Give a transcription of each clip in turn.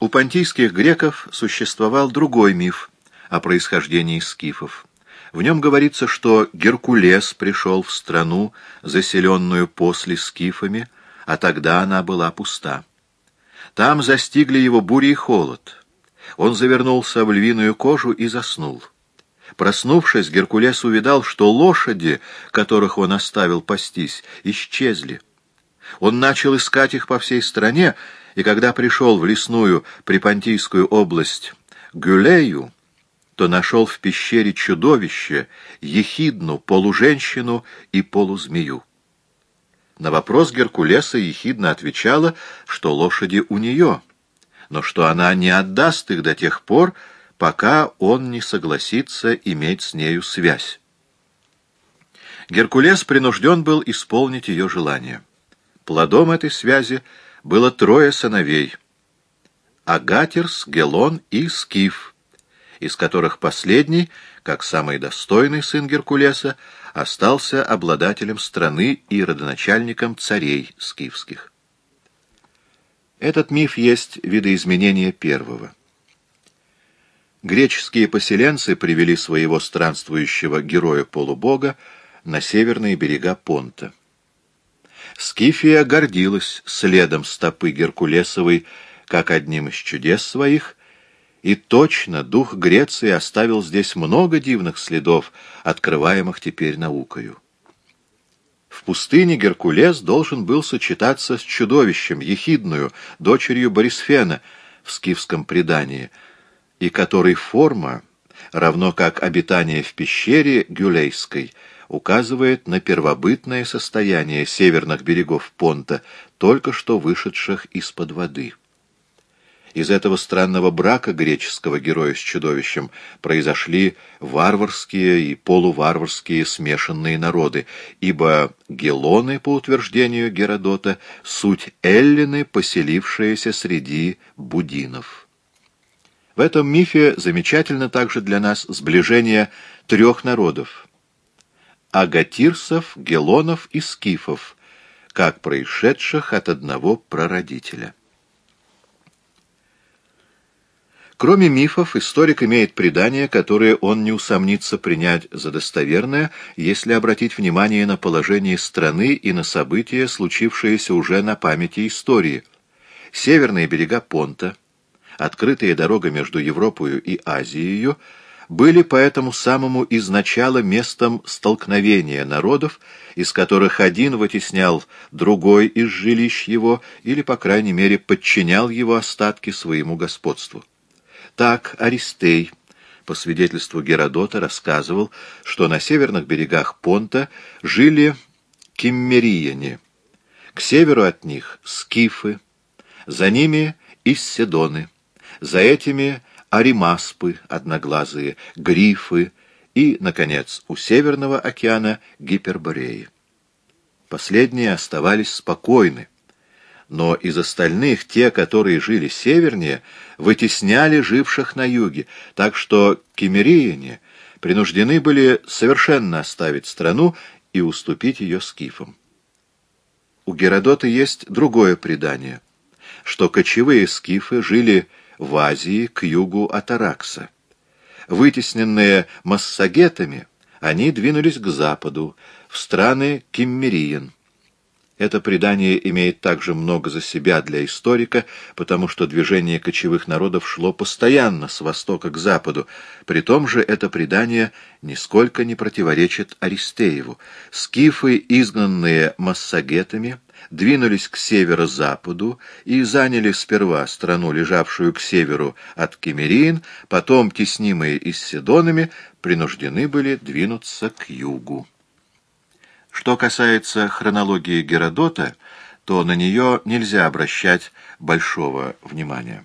У понтийских греков существовал другой миф о происхождении скифов. В нем говорится, что Геркулес пришел в страну, заселенную после скифами, а тогда она была пуста. Там застигли его бури и холод. Он завернулся в львиную кожу и заснул. Проснувшись, Геркулес увидал, что лошади, которых он оставил пастись, исчезли. Он начал искать их по всей стране, и когда пришел в лесную Припонтийскую область Гюлею, то нашел в пещере чудовище, ехидну, полуженщину и полузмею. На вопрос Геркулеса ехидна отвечала, что лошади у нее, но что она не отдаст их до тех пор, пока он не согласится иметь с нею связь. Геркулес принужден был исполнить ее желание. Плодом этой связи было трое сыновей — Агатерс, Гелон и Скиф, из которых последний, как самый достойный сын Геркулеса, остался обладателем страны и родоначальником царей скифских. Этот миф есть видоизменение первого. Греческие поселенцы привели своего странствующего героя-полубога на северные берега Понта. Скифия гордилась следом стопы Геркулесовой как одним из чудес своих, и точно дух Греции оставил здесь много дивных следов, открываемых теперь наукою. В пустыне Геркулес должен был сочетаться с чудовищем, ехидную, дочерью Борисфена в скифском предании — и которой форма, равно как обитание в пещере Гюлейской, указывает на первобытное состояние северных берегов Понта, только что вышедших из-под воды. Из этого странного брака греческого героя с чудовищем произошли варварские и полуварварские смешанные народы, ибо гелоны, по утверждению Геродота, суть эллины, поселившиеся среди будинов. В этом мифе замечательно также для нас сближение трех народов — агатирсов, гелонов и скифов, как происшедших от одного прародителя. Кроме мифов, историк имеет предания, которые он не усомнится принять за достоверное, если обратить внимание на положение страны и на события, случившиеся уже на памяти истории. Северные берега Понта — открытая дорога между Европою и Азией, были поэтому самому изначала местом столкновения народов, из которых один вытеснял другой из жилищ его или, по крайней мере, подчинял его остатки своему господству. Так Аристей, по свидетельству Геродота, рассказывал, что на северных берегах Понта жили киммерияне, к северу от них — скифы, за ними — исседоны, за этими аримаспы одноглазые, грифы и, наконец, у Северного океана гипербореи. Последние оставались спокойны, но из остальных те, которые жили севернее, вытесняли живших на юге, так что кемерияне принуждены были совершенно оставить страну и уступить ее скифам. У Геродота есть другое предание, что кочевые скифы жили в Азии к югу от Аракса. Вытесненные массагетами, они двинулись к западу, в страны Киммериен. Это предание имеет также много за себя для историка, потому что движение кочевых народов шло постоянно с востока к западу. При том же это предание нисколько не противоречит Аристееву. Скифы, изгнанные массагетами, двинулись к северо-западу и заняли сперва страну, лежавшую к северу от Кемерин, потом, теснимые Исседонами, принуждены были двинуться к югу. Что касается хронологии Геродота, то на нее нельзя обращать большого внимания.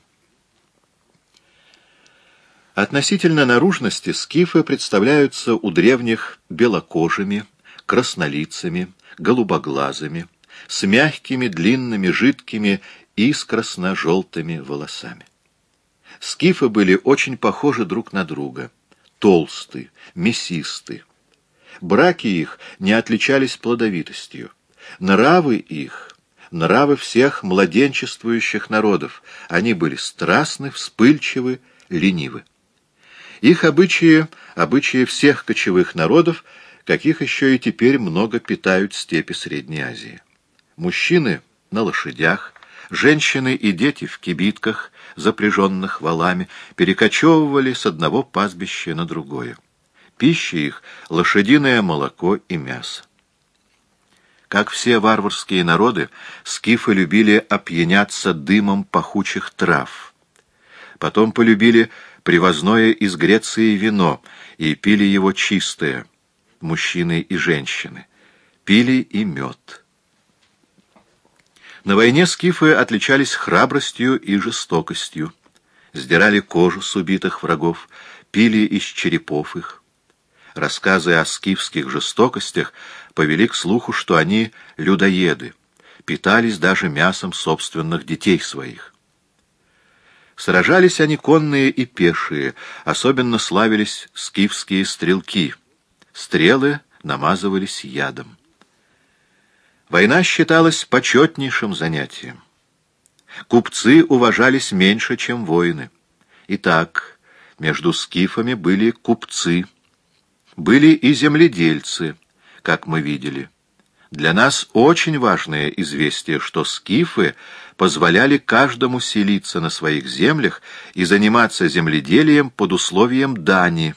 Относительно наружности скифы представляются у древних белокожими, краснолицами, голубоглазыми, с мягкими, длинными, жидкими и с красно-желтыми волосами. Скифы были очень похожи друг на друга, толсты, мясисты, Браки их не отличались плодовитостью. Нравы их нравы всех младенчествующих народов. Они были страстны, вспыльчивы, ленивы. Их обычаи — обычаи всех кочевых народов, каких еще и теперь много питают степи Средней Азии. Мужчины на лошадях, женщины и дети в кибитках, запряженных валами, перекочевывали с одного пастбища на другое. Пища их — лошадиное молоко и мясо. Как все варварские народы, скифы любили опьяняться дымом пахучих трав. Потом полюбили привозное из Греции вино и пили его чистое, мужчины и женщины. Пили и мед. На войне скифы отличались храбростью и жестокостью. Сдирали кожу с убитых врагов, пили из черепов их. Рассказы о скифских жестокостях повели к слуху, что они людоеды, питались даже мясом собственных детей своих. Сражались они конные и пешие, особенно славились скифские стрелки. Стрелы намазывались ядом. Война считалась почетнейшим занятием. Купцы уважались меньше, чем воины. Итак, между скифами были купцы, были и земледельцы, как мы видели. Для нас очень важное известие, что скифы позволяли каждому селиться на своих землях и заниматься земледелием под условием дани.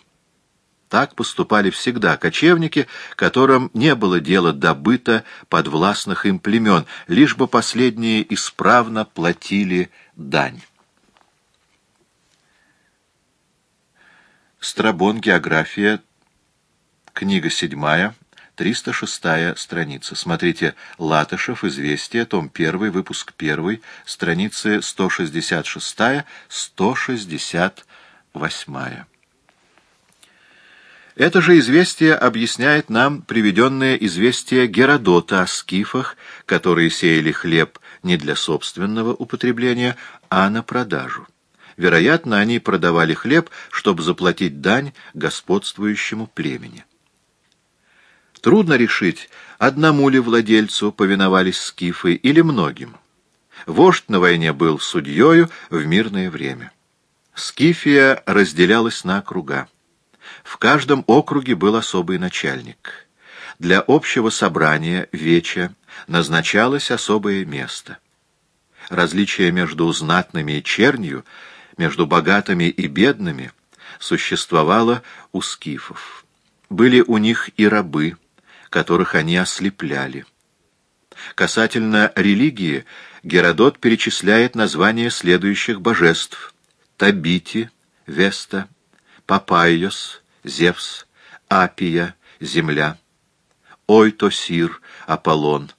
Так поступали всегда кочевники, которым не было дела добыта подвластных им племен, лишь бы последние исправно платили дань. Страбон, география, книга седьмая, 306 страница. Смотрите «Латышев. Известия», том 1, выпуск 1, страницы 166-168. Это же известие объясняет нам приведенное известие Геродота о скифах, которые сеяли хлеб не для собственного употребления, а на продажу. Вероятно, они продавали хлеб, чтобы заплатить дань господствующему племени. Трудно решить, одному ли владельцу повиновались скифы или многим. Вождь на войне был судьею в мирное время. Скифия разделялась на округа. В каждом округе был особый начальник. Для общего собрания, веча, назначалось особое место. Различие между знатными и чернью, между богатыми и бедными, существовало у скифов. Были у них и рабы, которых они ослепляли. Касательно религии, Геродот перечисляет названия следующих божеств — Табити, Веста, Папайос, Зевс, Апия, Земля, Ойтосир, Аполлон,